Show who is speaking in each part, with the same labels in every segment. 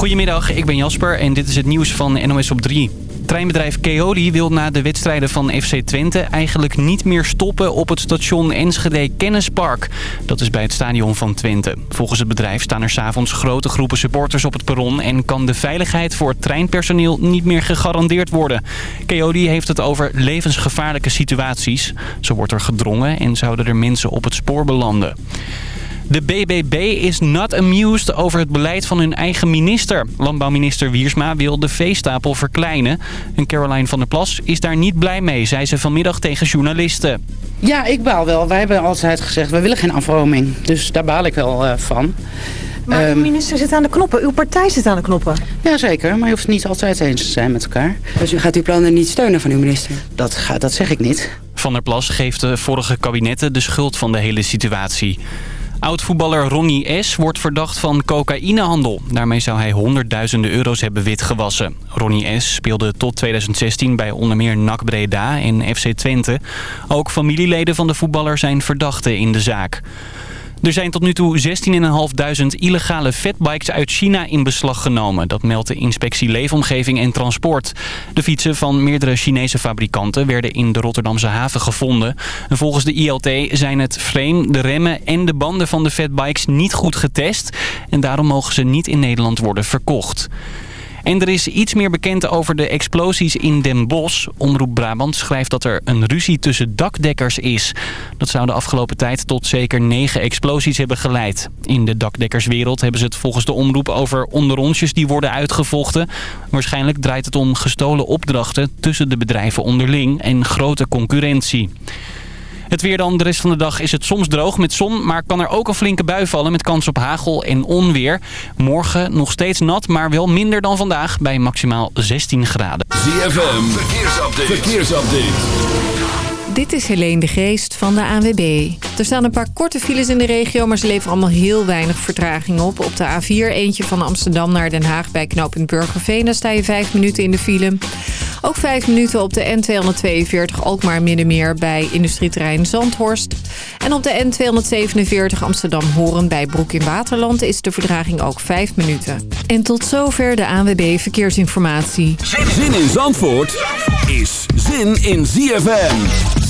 Speaker 1: Goedemiddag, ik ben Jasper en dit is het nieuws van NOS op 3. Treinbedrijf Keoli wil na de wedstrijden van FC Twente eigenlijk niet meer stoppen op het station Enschede Kennispark. Dat is bij het stadion van Twente. Volgens het bedrijf staan er s'avonds grote groepen supporters op het perron... en kan de veiligheid voor het treinpersoneel niet meer gegarandeerd worden. Keoli heeft het over levensgevaarlijke situaties. Zo wordt er gedrongen en zouden er mensen op het spoor belanden. De BBB is not amused over het beleid van hun eigen minister. Landbouwminister Wiersma wil de veestapel verkleinen. En Caroline van der Plas is daar niet blij mee, zei ze vanmiddag tegen journalisten.
Speaker 2: Ja, ik baal wel. Wij hebben altijd gezegd, we willen geen afroming. Dus daar baal ik wel uh, van.
Speaker 3: Maar uw minister zit aan de knoppen. Uw partij zit aan de knoppen.
Speaker 2: Jazeker, maar je hoeft het niet altijd eens te zijn met elkaar.
Speaker 4: Dus u gaat uw plannen niet steunen van uw minister?
Speaker 2: Dat, gaat, dat zeg ik niet.
Speaker 1: Van der Plas geeft de vorige kabinetten de schuld van de hele situatie. Oud-voetballer Ronnie S. wordt verdacht van cocaïnehandel. Daarmee zou hij honderdduizenden euro's hebben witgewassen. Ronnie S. speelde tot 2016 bij onder meer NAC Breda en FC Twente. Ook familieleden van de voetballer zijn verdachten in de zaak. Er zijn tot nu toe 16.500 illegale fatbikes uit China in beslag genomen. Dat meldt de inspectie Leefomgeving en Transport. De fietsen van meerdere Chinese fabrikanten werden in de Rotterdamse haven gevonden. En volgens de ILT zijn het frame, de remmen en de banden van de fatbikes niet goed getest. En daarom mogen ze niet in Nederland worden verkocht. En er is iets meer bekend over de explosies in Den Bosch. Omroep Brabant schrijft dat er een ruzie tussen dakdekkers is. Dat zou de afgelopen tijd tot zeker negen explosies hebben geleid. In de dakdekkerswereld hebben ze het volgens de omroep over onderonsjes die worden uitgevochten. Waarschijnlijk draait het om gestolen opdrachten tussen de bedrijven onderling en grote concurrentie. Het weer dan. De rest van de dag is het soms droog met zon. Maar kan er ook een flinke bui vallen met kans op hagel en onweer. Morgen nog steeds nat, maar wel minder dan vandaag bij maximaal 16 graden.
Speaker 5: ZFM, verkeersupdate. verkeersupdate.
Speaker 6: Dit is Helene de Geest van de ANWB. Er staan een paar korte files in de regio, maar ze leveren allemaal heel weinig vertraging op. Op de A4 eentje van Amsterdam naar Den Haag bij knooppunt Burgerveen. Daar sta je vijf minuten in de file. Ook vijf minuten op de N242 Alkmaar Middenmeer bij industrieterrein Zandhorst. En op de N247 Amsterdam-Horen bij Broek in Waterland is de verdraging ook vijf minuten. En tot zover de ANWB Verkeersinformatie.
Speaker 5: Zin in Zandvoort is zin in ZFM.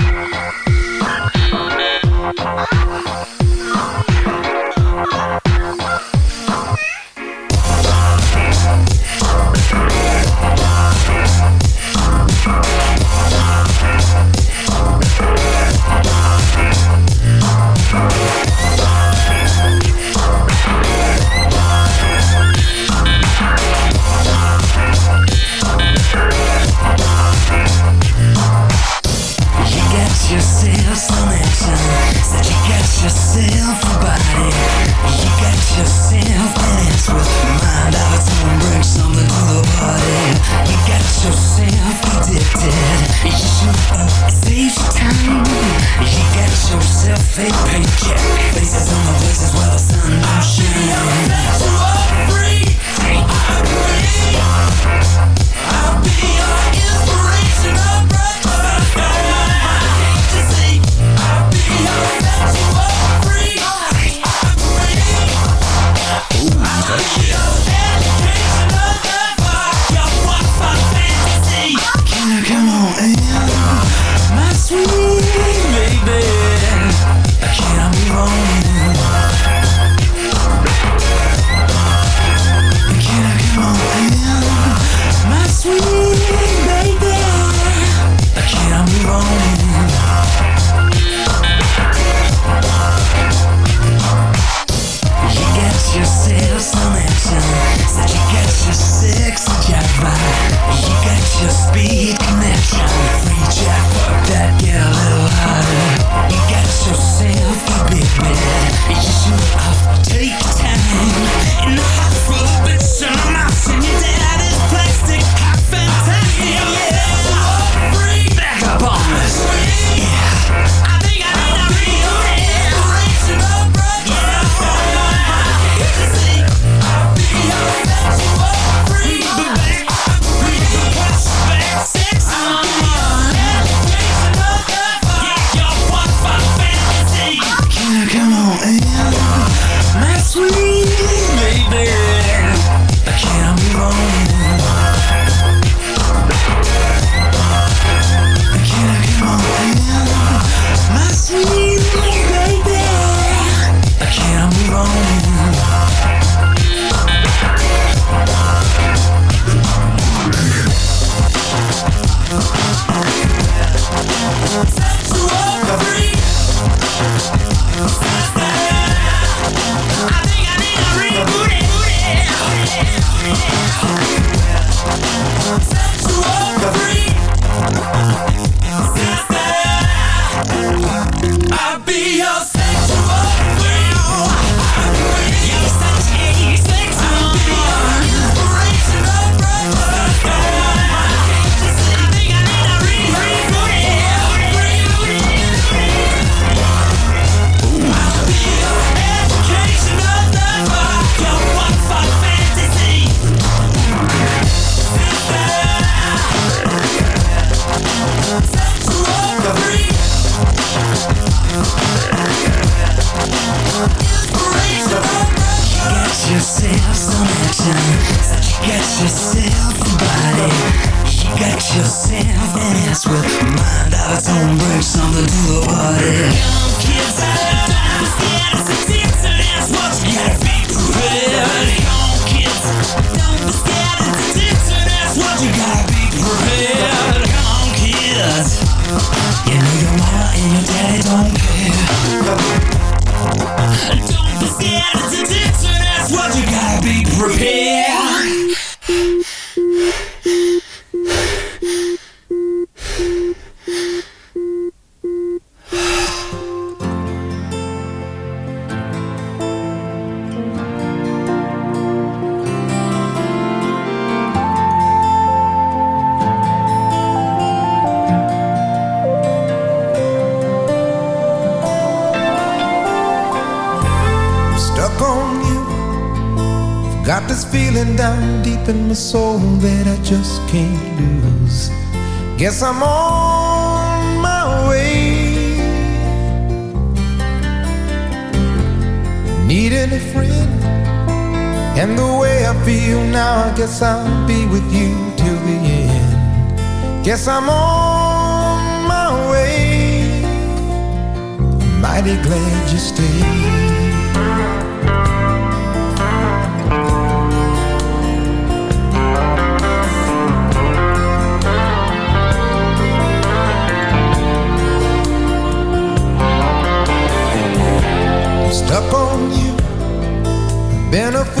Speaker 5: Saves you time. You got yourself a paycheck. Faces on the places where the sun don't shine.
Speaker 7: And the way I feel now, I guess I'll be with you till the end. Guess I'm on my way. Mighty glad you stayed. stuck on you. Been a fool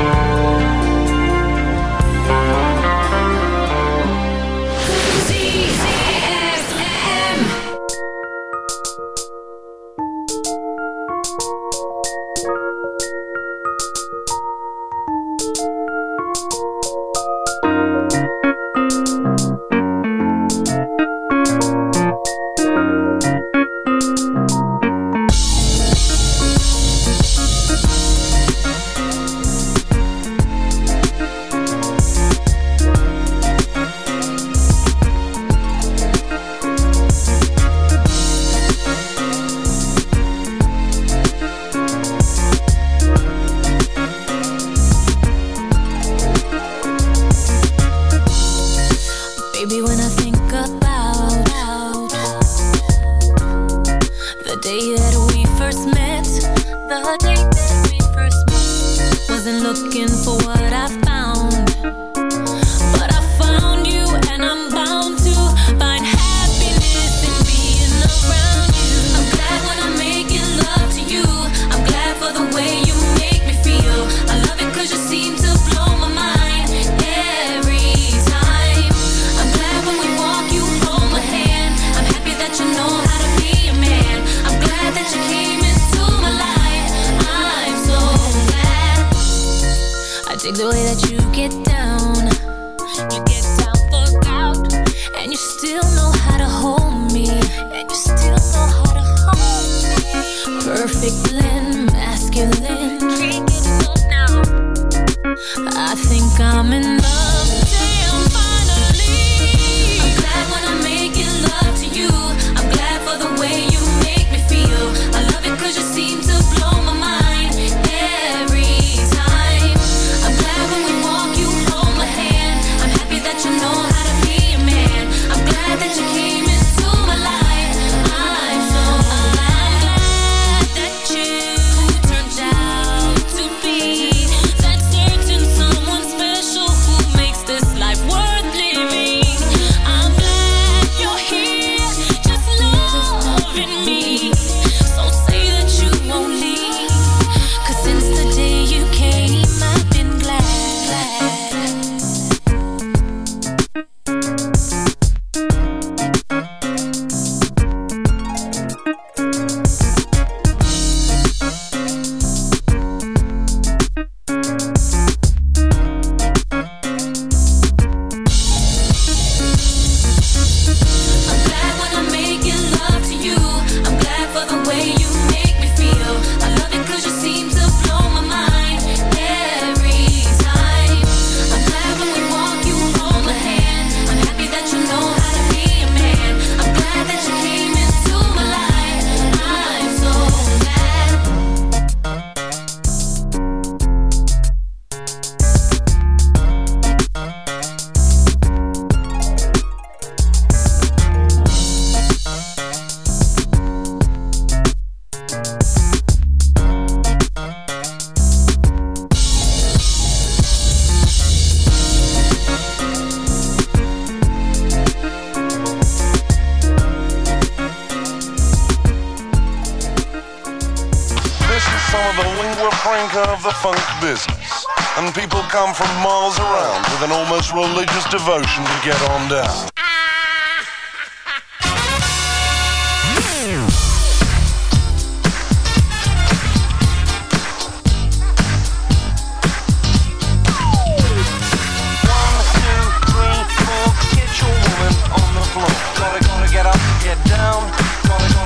Speaker 8: Baby,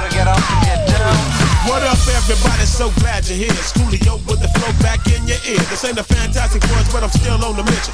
Speaker 9: gotta get up, get down.
Speaker 10: What up, everybody? So glad you're here. Schoolio with the flow back in your ear. This ain't a fantastic voice, but I'm still on the mission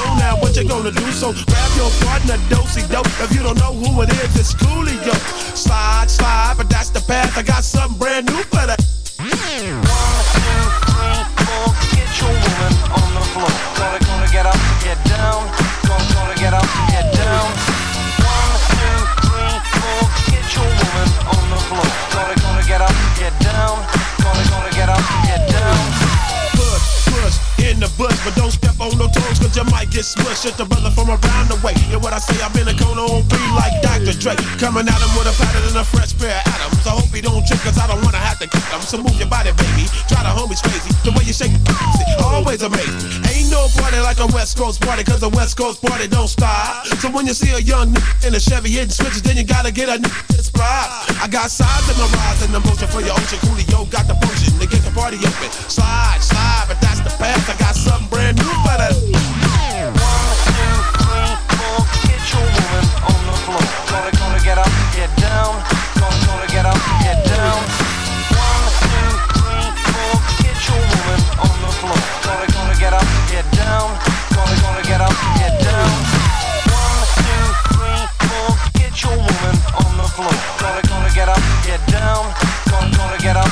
Speaker 10: you gonna do? So grab your partner, dosey dope. If you don't know who it is, it's Coolio. Slide, slide, but that's the path. I got something brand new for that.
Speaker 9: One, two, three, four, get your woman on the floor. Gotta, get
Speaker 10: smushed. Just a brother from around the way. And what I say, I've been a cone on three like Dr. Dre. Coming at him with a pattern and a fresh pair of atoms. I hope he don't trip, cause I don't wanna have to kick him. So move your body, baby. Try the homies crazy. The way you shake it, always amazing. Ain't no party like a West Coast party, cause a West Coast party don't stop. So when you see a young nigga in a Chevy hitting switches, then you gotta get a nigga inspired. I got size in my rise and emotion for your ocean. Coolio got the potion to get the party open. Slide, slide, but that's the path. I got something brand new for that.
Speaker 9: Woman on the floor. Gonna, gonna get up, get down. Gonna, gonna get up, get down. One, two, three, four. Get your woman on the floor. Gonna, gonna get up, get down. Gonna, gonna get up, get down. One, two, three, four. Get your woman on the floor. Gonna, gonna get up, get down. Gonna, gonna get up,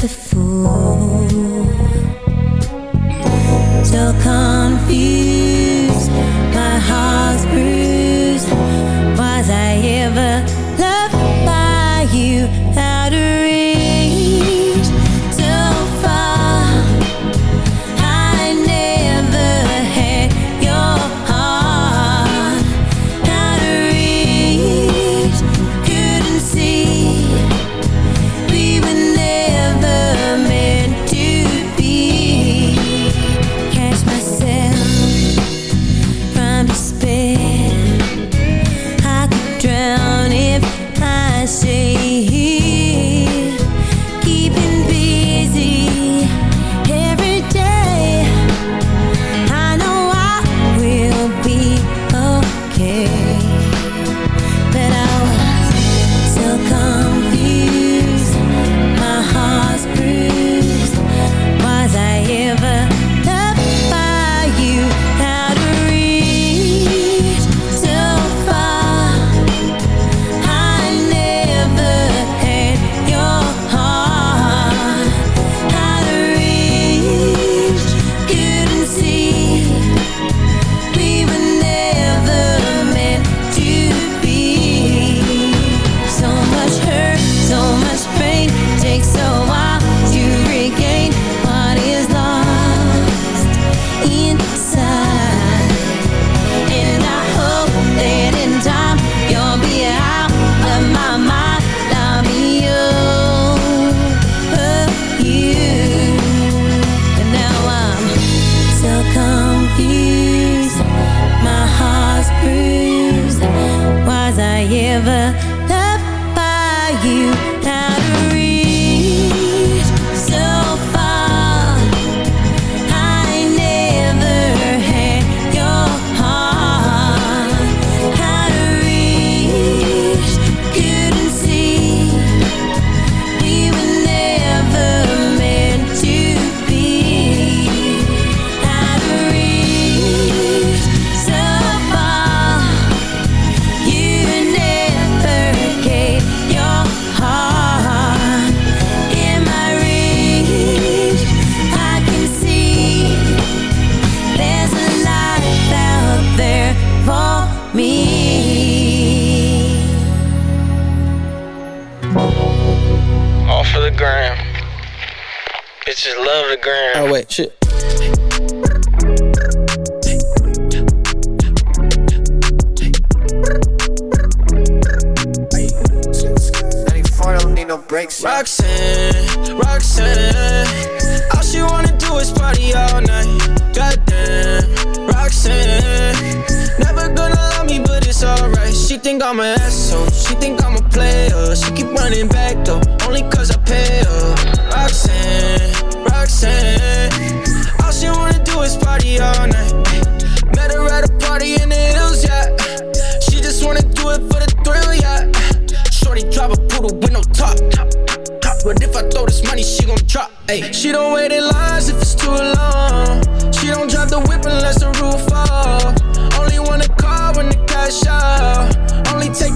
Speaker 11: the
Speaker 12: fool.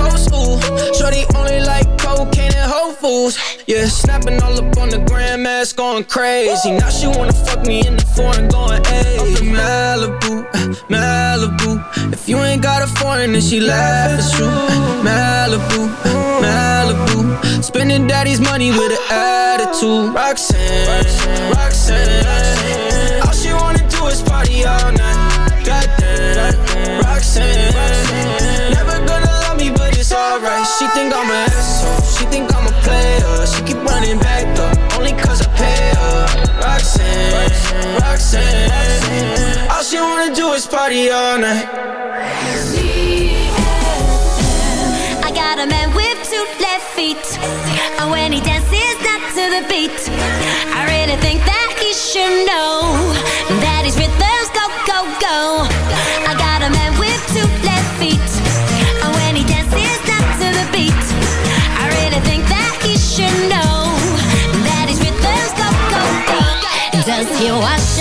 Speaker 13: coast, ooh. Shorty only like cocaine and Whole Foods, yeah. Snapping all up on the grandmas, going crazy. Now she wanna fuck me in the foreign, going. Up Malibu, Malibu. If you ain't got a foreign, then she laugh, it's true. Malibu, Malibu. Spending daddy's money with an attitude. Roxanne, Roxanne. All she wanna do is party all night. Alright. She think I'm an asshole. She think I'm a player. She keep running back though, only cause I pay her. Roxanne, Roxanne. All she wanna do is party all night.
Speaker 14: I got a man with two left feet. And when he dances not to the beat, I really think that he should know that his rhythms go, go, go. Does he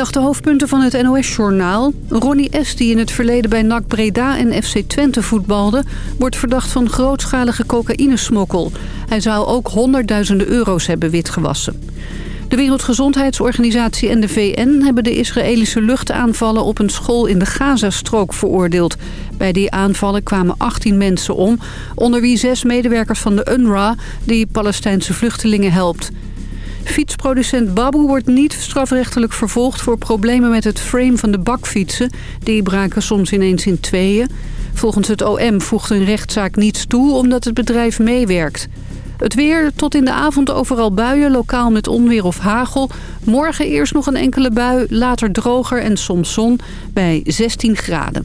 Speaker 15: De hoofdpunten van het NOS-journaal. Ronnie S., die in het verleden bij NAC Breda en FC Twente voetbalde... wordt verdacht van grootschalige cocaïnesmokkel. Hij zou ook honderdduizenden euro's hebben witgewassen. De Wereldgezondheidsorganisatie en de VN hebben de Israëlische luchtaanvallen op een school in de Gazastrook veroordeeld. Bij die aanvallen kwamen 18 mensen om, onder wie zes medewerkers van de UNRWA die Palestijnse vluchtelingen helpt. Fietsproducent Babu wordt niet strafrechtelijk vervolgd voor problemen met het frame van de bakfietsen. Die braken soms ineens in tweeën. Volgens het OM voegt een rechtszaak niets toe omdat het bedrijf meewerkt. Het weer, tot in de avond overal buien, lokaal met onweer of hagel. Morgen eerst nog een enkele bui, later droger en soms zon bij 16 graden.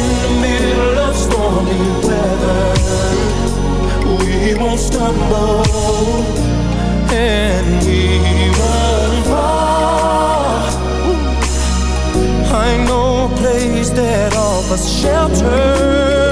Speaker 11: won't stumble and we won't fall. I know place that offers shelter.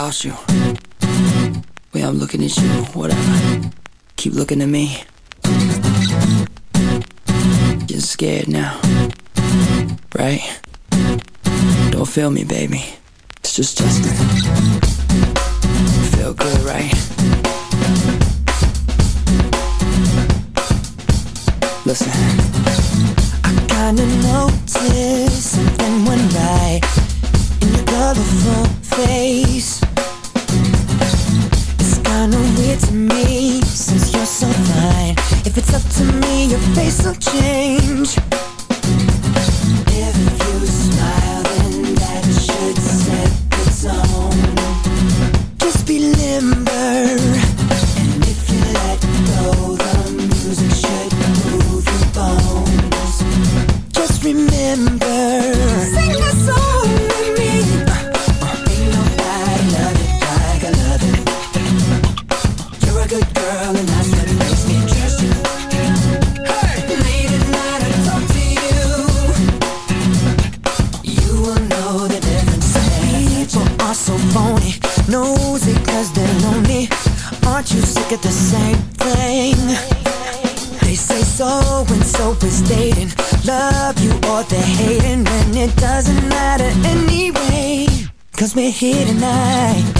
Speaker 13: About you. Way I'm looking at you, whatever. Keep looking at me. Getting scared now. Right? Don't feel me, baby. It's just Justin. Feel good, right? Listen.
Speaker 5: I kinda noticed something went right in your colorful face. Kinda weird to me since you're so fine. If it's up to me, your face will change. Tonight.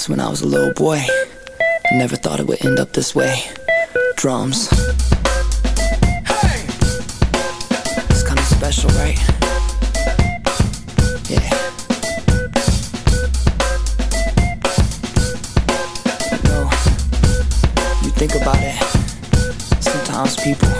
Speaker 13: this when I was a little boy. Never thought it would end up this way. Drums. It's kinda special, right? Yeah. No, you think about it. Sometimes people